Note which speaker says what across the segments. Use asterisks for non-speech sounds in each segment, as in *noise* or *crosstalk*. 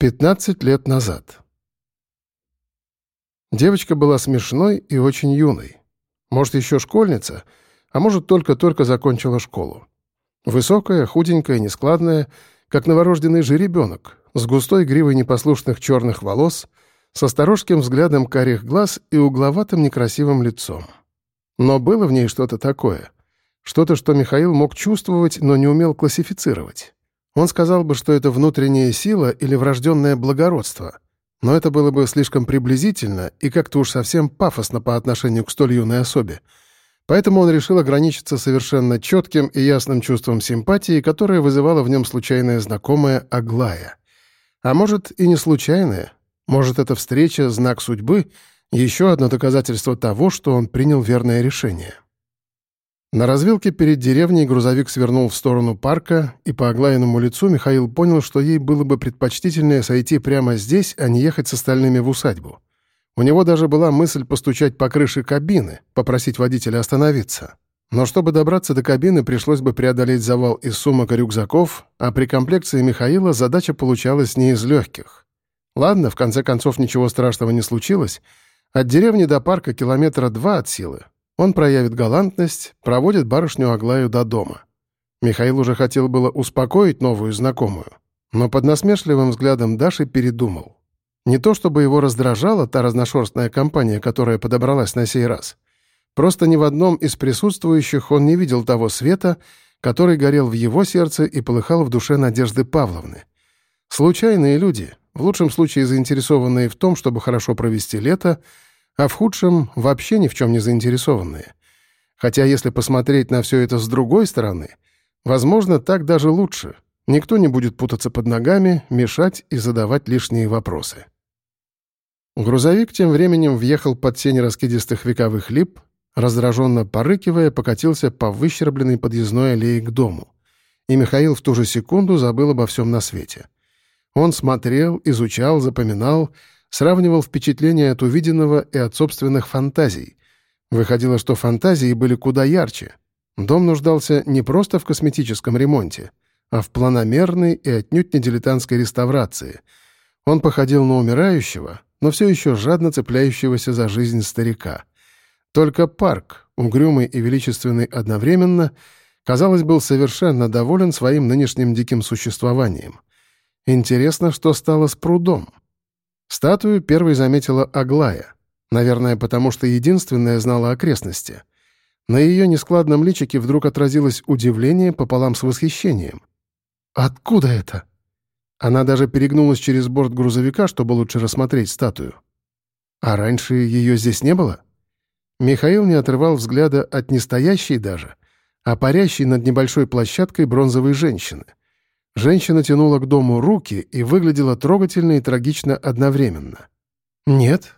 Speaker 1: 15 лет назад. Девочка была смешной и очень юной. Может, еще школьница, а может, только-только закончила школу. Высокая, худенькая, нескладная, как новорожденный жеребенок, с густой гривой непослушных черных волос, с осторожским взглядом карих глаз и угловатым некрасивым лицом. Но было в ней что-то такое. Что-то, что Михаил мог чувствовать, но не умел классифицировать. Он сказал бы, что это внутренняя сила или врожденное благородство. Но это было бы слишком приблизительно и как-то уж совсем пафосно по отношению к столь юной особе. Поэтому он решил ограничиться совершенно четким и ясным чувством симпатии, которое вызывало в нем случайная знакомая Аглая. А может, и не случайная. Может, эта встреча — знак судьбы, еще одно доказательство того, что он принял верное решение. На развилке перед деревней грузовик свернул в сторону парка, и по оглаянному лицу Михаил понял, что ей было бы предпочтительнее сойти прямо здесь, а не ехать с остальными в усадьбу. У него даже была мысль постучать по крыше кабины, попросить водителя остановиться. Но чтобы добраться до кабины, пришлось бы преодолеть завал из сумок и рюкзаков, а при комплекции Михаила задача получалась не из легких. Ладно, в конце концов ничего страшного не случилось. От деревни до парка километра два от силы, он проявит галантность, проводит барышню Аглаю до дома. Михаил уже хотел было успокоить новую знакомую, но под насмешливым взглядом Даши передумал. Не то чтобы его раздражала та разношерстная компания, которая подобралась на сей раз. Просто ни в одном из присутствующих он не видел того света, который горел в его сердце и полыхал в душе Надежды Павловны. Случайные люди, в лучшем случае заинтересованные в том, чтобы хорошо провести лето, а в худшем вообще ни в чем не заинтересованные. Хотя если посмотреть на все это с другой стороны, возможно, так даже лучше. Никто не будет путаться под ногами, мешать и задавать лишние вопросы. Грузовик тем временем въехал под тень раскидистых вековых лип, раздраженно порыкивая, покатился по выщербленной подъездной аллее к дому. И Михаил в ту же секунду забыл обо всем на свете. Он смотрел, изучал, запоминал — сравнивал впечатления от увиденного и от собственных фантазий. Выходило, что фантазии были куда ярче. Дом нуждался не просто в косметическом ремонте, а в планомерной и отнюдь не дилетантской реставрации. Он походил на умирающего, но все еще жадно цепляющегося за жизнь старика. Только парк, угрюмый и величественный одновременно, казалось, был совершенно доволен своим нынешним диким существованием. Интересно, что стало с прудом. Статую первой заметила Аглая. Наверное, потому что единственная знала окрестности. На ее нескладном личике вдруг отразилось удивление пополам с восхищением. «Откуда это?» Она даже перегнулась через борт грузовика, чтобы лучше рассмотреть статую. «А раньше ее здесь не было?» Михаил не отрывал взгляда от нестоящей даже, а парящей над небольшой площадкой бронзовой женщины — Женщина тянула к дому руки и выглядела трогательно и трагично одновременно. «Нет».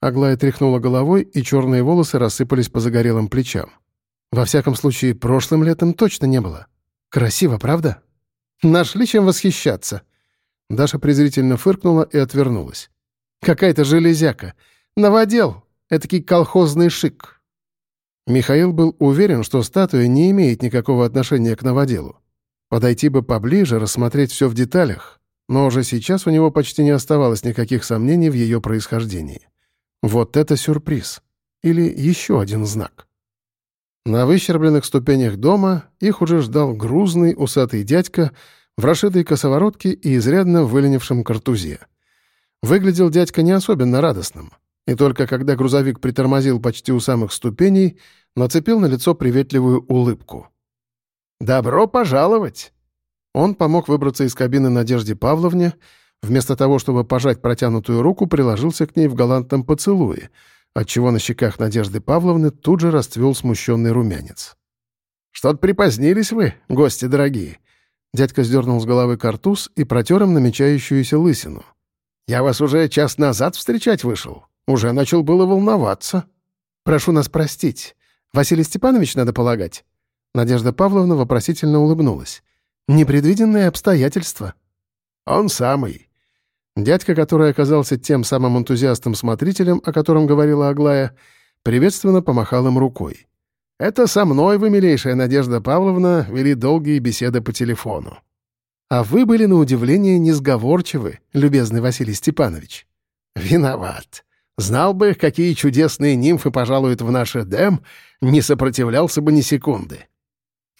Speaker 1: Аглая тряхнула головой, и черные волосы рассыпались по загорелым плечам. «Во всяком случае, прошлым летом точно не было. Красиво, правда?» «Нашли чем восхищаться». Даша презрительно фыркнула и отвернулась. «Какая-то железяка. Новодел. Этакий колхозный шик». Михаил был уверен, что статуя не имеет никакого отношения к новоделу. Подойти бы поближе, рассмотреть все в деталях, но уже сейчас у него почти не оставалось никаких сомнений в ее происхождении. Вот это сюрприз. Или еще один знак. На выщербленных ступенях дома их уже ждал грузный усатый дядька в расшитой косоворотке и изрядно выленившем картузе. Выглядел дядька не особенно радостным, и только когда грузовик притормозил почти у самых ступеней, нацепил на лицо приветливую улыбку — «Добро пожаловать!» Он помог выбраться из кабины Надежде Павловне, вместо того, чтобы пожать протянутую руку, приложился к ней в галантном поцелуе, отчего на щеках Надежды Павловны тут же расцвел смущенный румянец. «Что-то припозднились вы, гости дорогие!» Дядька сдернул с головы картуз и протер им намечающуюся лысину. «Я вас уже час назад встречать вышел. Уже начал было волноваться. Прошу нас простить. Василий Степанович, надо полагать?» Надежда Павловна вопросительно улыбнулась. «Непредвиденные обстоятельства». «Он самый». Дядька, который оказался тем самым энтузиастом-смотрителем, о котором говорила Аглая, приветственно помахал им рукой. «Это со мной вы, милейшая Надежда Павловна, вели долгие беседы по телефону». А вы были, на удивление, несговорчивы, любезный Василий Степанович.
Speaker 2: Виноват. Знал бы, какие чудесные нимфы пожалуют в наш Эдем, не сопротивлялся бы ни секунды.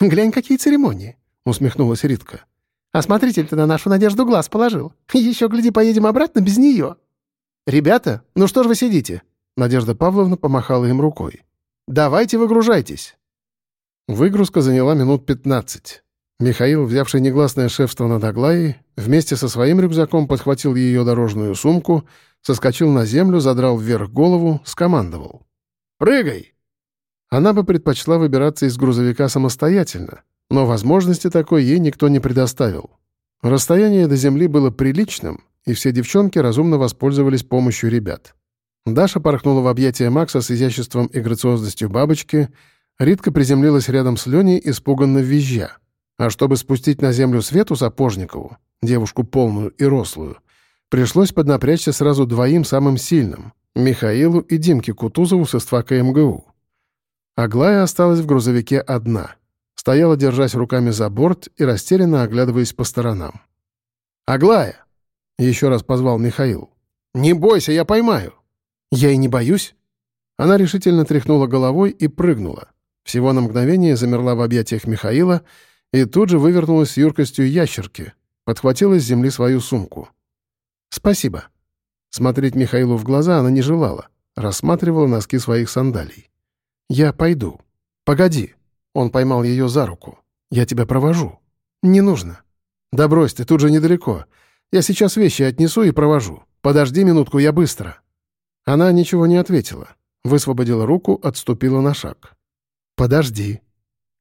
Speaker 1: «Глянь, какие церемонии!» — усмехнулась Ритка. «А смотритель-то на нашу надежду глаз положил. Еще, гляди, поедем обратно без нее». «Ребята, ну что ж вы сидите?» Надежда Павловна помахала им рукой. «Давайте выгружайтесь». Выгрузка заняла минут пятнадцать. Михаил, взявший негласное шефство над Аглаей, вместе со своим рюкзаком подхватил ее дорожную сумку, соскочил на землю, задрал вверх голову, скомандовал.
Speaker 2: «Прыгай!»
Speaker 1: Она бы предпочла выбираться из грузовика самостоятельно, но возможности такой ей никто не предоставил. Расстояние до земли было приличным, и все девчонки разумно воспользовались помощью ребят. Даша порхнула в объятия Макса с изяществом и грациозностью бабочки, Ритка приземлилась рядом с Леней, испуганно визжа. А чтобы спустить на землю Свету Сапожникову, девушку полную и рослую, пришлось поднапрячься сразу двоим самым сильным — Михаилу и Димке Кутузову с ИСТФАКа МГУ. Аглая осталась в грузовике одна. Стояла, держась руками за борт и растерянно оглядываясь по сторонам.
Speaker 2: «Аглая!»
Speaker 1: — еще раз позвал Михаил.
Speaker 2: «Не бойся, я поймаю!»
Speaker 1: «Я и не боюсь!» Она решительно тряхнула головой и прыгнула. Всего на мгновение замерла в объятиях Михаила и тут же вывернулась с юркостью ящерки, подхватила с земли свою сумку. «Спасибо». Смотреть Михаилу в глаза она не желала, рассматривала носки своих сандалий. «Я пойду». «Погоди». Он поймал ее за руку. «Я тебя провожу». «Не нужно». «Да брось ты, тут же недалеко. Я сейчас вещи отнесу и провожу. Подожди минутку, я быстро». Она ничего не ответила. Высвободила руку, отступила на шаг. «Подожди».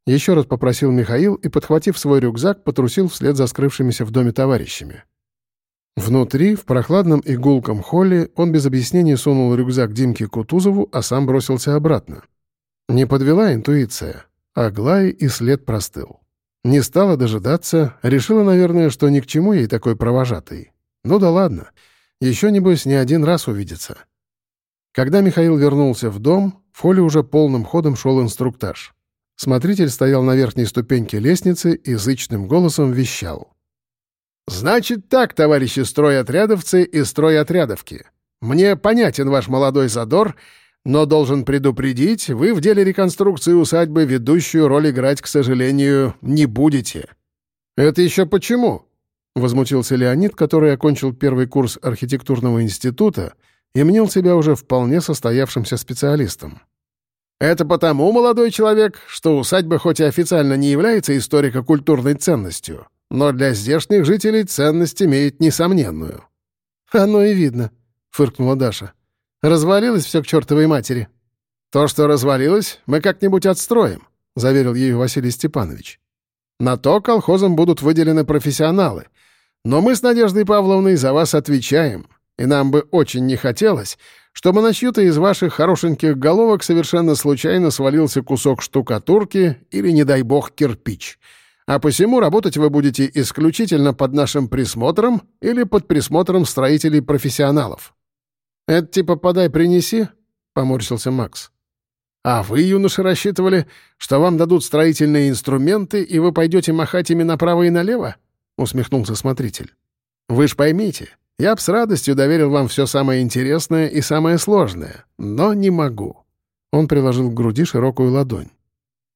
Speaker 1: Еще раз попросил Михаил и, подхватив свой рюкзак, потрусил вслед за скрывшимися в доме товарищами. Внутри, в прохладном и холле, он без объяснений сунул рюкзак Димке Кутузову, а сам бросился обратно. Не подвела интуиция. Аглая и след простыл. Не стала дожидаться, решила, наверное, что ни к чему ей такой провожатый. Ну да ладно, еще, небось, не один раз увидится. Когда Михаил вернулся в дом, в холле уже полным ходом шел инструктаж. Смотритель стоял на верхней ступеньке лестницы и зычным голосом вещал.
Speaker 2: «Значит так, товарищи стройотрядовцы и стройотрядовки. Мне понятен ваш молодой задор — но должен предупредить, вы в деле реконструкции усадьбы ведущую роль играть, к сожалению, не будете».
Speaker 1: «Это еще почему?» — возмутился Леонид, который окончил первый курс архитектурного института и мнил себя уже вполне состоявшимся специалистом.
Speaker 2: «Это потому, молодой человек, что усадьба хоть и официально не является историко-культурной ценностью, но для здешних жителей ценность имеет несомненную».
Speaker 1: «Оно и видно», — фыркнула Даша. Развалилось все к чертовой матери».
Speaker 2: «То, что развалилось, мы как-нибудь отстроим», — заверил ее Василий Степанович. «На то колхозам будут выделены профессионалы. Но мы с Надеждой Павловной за вас отвечаем, и нам бы очень не хотелось, чтобы на чью-то из ваших хорошеньких головок совершенно случайно свалился кусок штукатурки или, не дай бог, кирпич. А посему работать вы будете исключительно под нашим присмотром или под присмотром строителей-профессионалов».
Speaker 1: «Это типа подай-принеси?» — поморщился Макс.
Speaker 2: «А вы, юноши, рассчитывали, что вам дадут строительные инструменты, и вы пойдете махать ими направо и налево?» — усмехнулся смотритель. «Вы ж поймите, я б с радостью доверил вам все самое интересное и самое сложное, но не могу».
Speaker 1: Он приложил к груди широкую ладонь.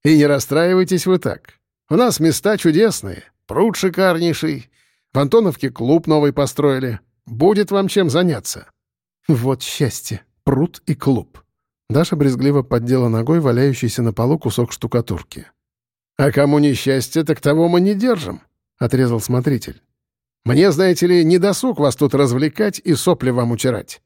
Speaker 2: «И не расстраивайтесь вы так. У нас места чудесные, пруд шикарнейший, в Антоновке клуб новый построили. Будет вам чем заняться».
Speaker 1: Вот счастье. Пруд и клуб. Даша брезгливо поддела ногой валяющийся на полу кусок штукатурки.
Speaker 2: «А кому несчастье, так того мы не держим», — отрезал смотритель. «Мне, знаете ли, не досуг вас тут развлекать и сопли вам утирать».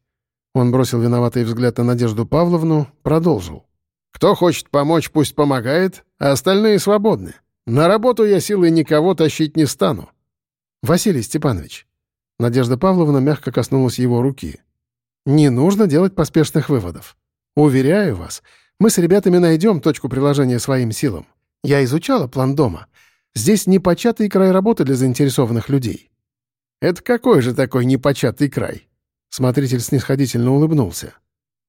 Speaker 1: Он бросил виноватый взгляд на Надежду Павловну, продолжил.
Speaker 2: «Кто хочет помочь, пусть помогает, а остальные свободны. На работу я силой никого тащить не стану».
Speaker 1: «Василий Степанович». Надежда Павловна мягко коснулась его руки. Не нужно делать поспешных выводов. Уверяю вас, мы с ребятами найдем точку приложения своим силам. Я изучала план дома. Здесь непочатый край работы для заинтересованных людей».
Speaker 2: «Это какой же такой непочатый край?»
Speaker 1: Смотритель снисходительно улыбнулся.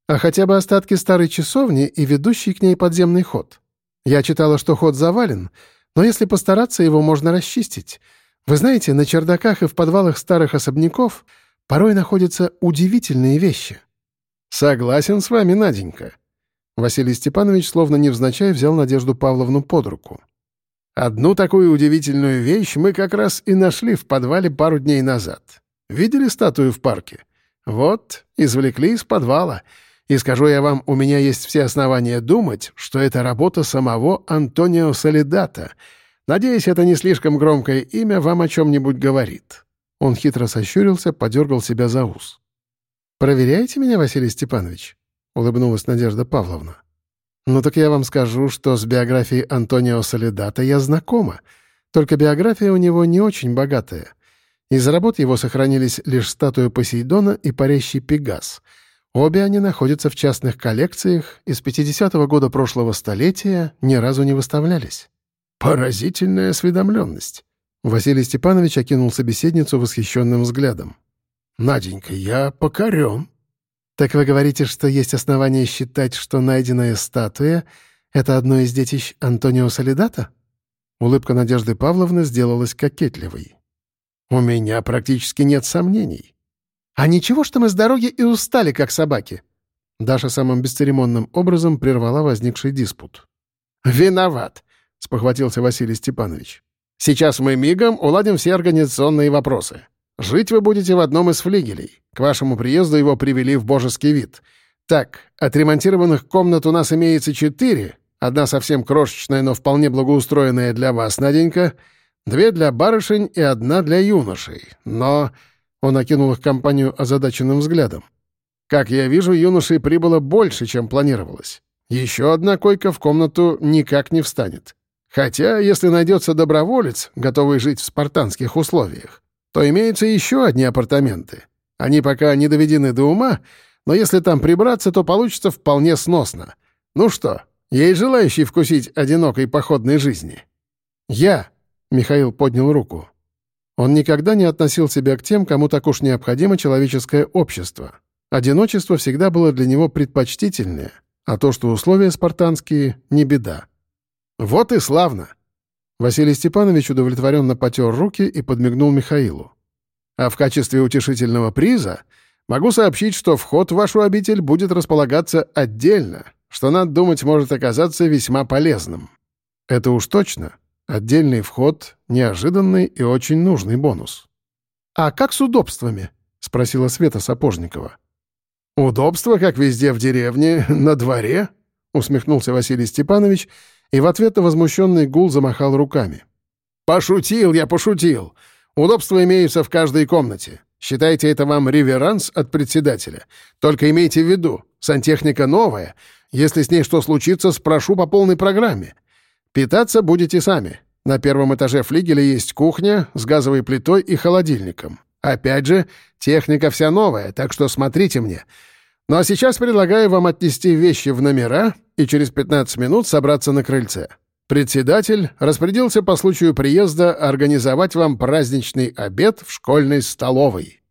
Speaker 1: «А хотя бы остатки старой часовни и ведущий к ней подземный ход. Я читала, что ход завален, но если постараться, его можно расчистить. Вы знаете, на чердаках и в подвалах старых особняков порой находятся удивительные вещи».
Speaker 2: «Согласен с вами, Наденька». Василий Степанович словно невзначай взял Надежду Павловну под руку. «Одну такую удивительную вещь мы как раз и нашли в подвале пару дней назад. Видели статую в парке? Вот, извлекли из подвала. И скажу я вам, у меня есть все основания думать, что это работа самого Антонио Солидата. Надеюсь, это не слишком громкое имя вам о чем-нибудь говорит». Он хитро сощурился, подергал себя за ус.
Speaker 1: «Проверяете меня, Василий Степанович?» — улыбнулась Надежда Павловна. «Ну так я вам скажу, что с биографией Антонио Солидата я знакома, только биография у него не очень богатая. Из работ его сохранились лишь статуя Посейдона и парящий Пегас — Обе они находятся в частных коллекциях и с 50-го года прошлого столетия ни разу не выставлялись.
Speaker 2: Поразительная осведомленность.
Speaker 1: Василий Степанович окинул собеседницу восхищенным взглядом.
Speaker 2: «Наденька, я покорен».
Speaker 1: «Так вы говорите, что есть основания считать, что найденная статуя — это одно из детищ Антонио Солидата?» Улыбка Надежды Павловны сделалась кокетливой.
Speaker 2: «У меня практически нет сомнений.
Speaker 1: «А ничего, что мы с дороги и устали, как собаки?» Даша самым бесцеремонным образом прервала возникший диспут.
Speaker 2: «Виноват», — спохватился Василий Степанович. «Сейчас мы мигом уладим все организационные вопросы. Жить вы будете в одном из флигелей. К вашему приезду его привели в божеский вид. Так, отремонтированных комнат у нас имеется четыре. Одна совсем крошечная, но вполне благоустроенная для вас, Наденька. Две для барышень и одна для юношей. Но он окинул их компанию озадаченным взглядом. «Как я вижу, юношей прибыло больше, чем планировалось. Еще одна койка в комнату никак не встанет. Хотя, если найдется доброволец, готовый жить в спартанских условиях, то имеются еще одни апартаменты. Они пока не доведены до ума, но если там прибраться, то получится вполне сносно. Ну что, есть желающий вкусить одинокой походной жизни?»
Speaker 1: «Я», — Михаил поднял руку, он никогда не относил себя к тем, кому так уж необходимо человеческое общество. Одиночество всегда было для него предпочтительнее, а то, что условия спартанские, не беда.
Speaker 2: «Вот и славно!»
Speaker 1: Василий Степанович удовлетворенно потер руки и подмигнул Михаилу.
Speaker 2: «А в качестве утешительного приза могу сообщить, что вход в вашу обитель будет располагаться отдельно, что, надо думать, может оказаться весьма полезным».
Speaker 1: «Это уж точно», Отдельный вход — неожиданный и очень нужный бонус.
Speaker 2: «А как с удобствами?» — спросила Света Сапожникова.
Speaker 1: «Удобство, как везде в деревне, *laughs* на дворе?» — усмехнулся Василий Степанович и в ответ на возмущенный гул замахал руками.
Speaker 2: «Пошутил я, пошутил. Удобства имеются в каждой комнате. Считайте это вам реверанс от председателя. Только имейте в виду, сантехника новая. Если с ней что случится, спрошу по полной программе. Питаться будете сами. На первом этаже флигеля есть кухня с газовой плитой и холодильником. Опять же, техника вся новая, так что смотрите мне. Ну а сейчас предлагаю вам отнести вещи в номера и через 15 минут собраться на крыльце. Председатель распорядился по случаю приезда организовать вам праздничный обед в школьной столовой.